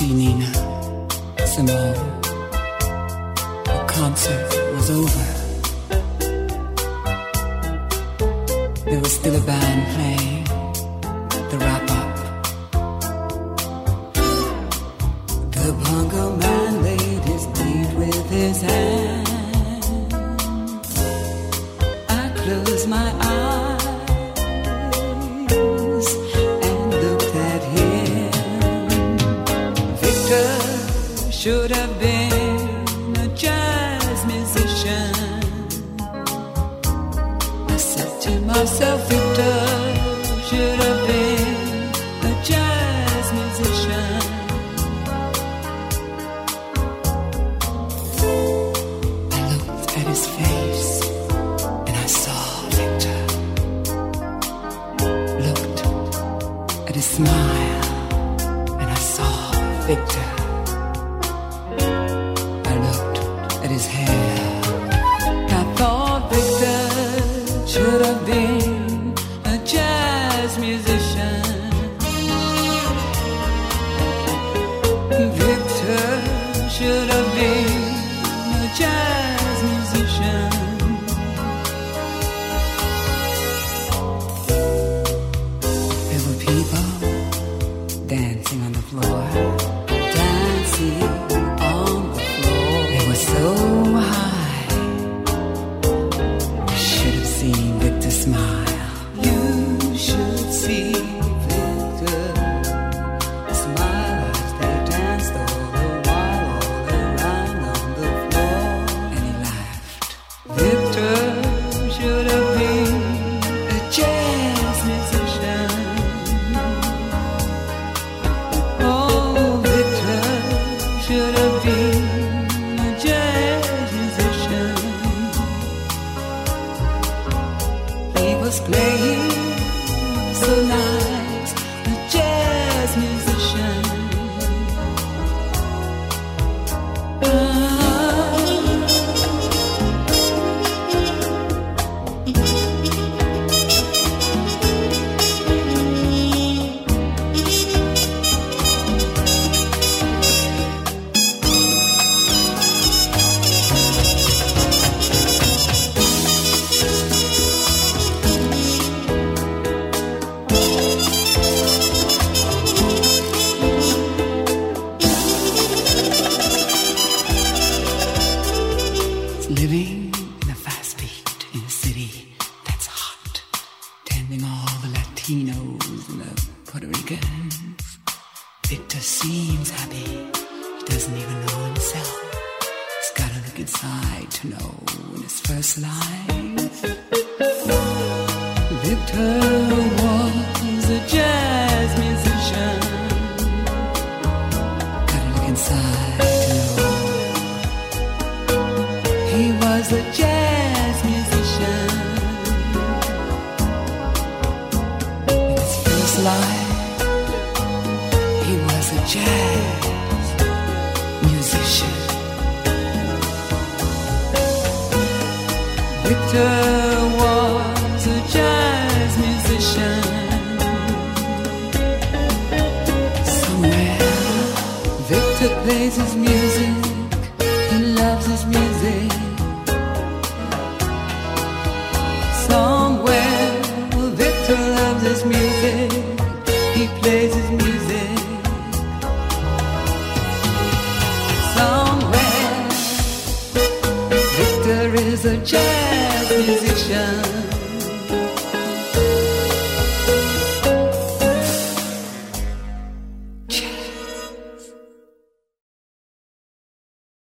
Simone. The concert was over. There was still a band playing the wrap up. The bongo man laid his beat with his hand. I closed my eyes said to myself, Victor should have been a jazz musician. I looked at his face and I saw Victor. Looked at his smile and I saw Victor. Floor, He was playing Living in a fast beat in a city that's hot, tending all the Latinos and the Puerto Ricans. Victor seems happy. He doesn't even know himself. He's gotta look inside to know in his first life. Victor was a jazz musician. Gotta look inside was a jazz musician. He was a jazz musician. Victor was a jazz musician. Victor plays his music. Victor is a jazz musician.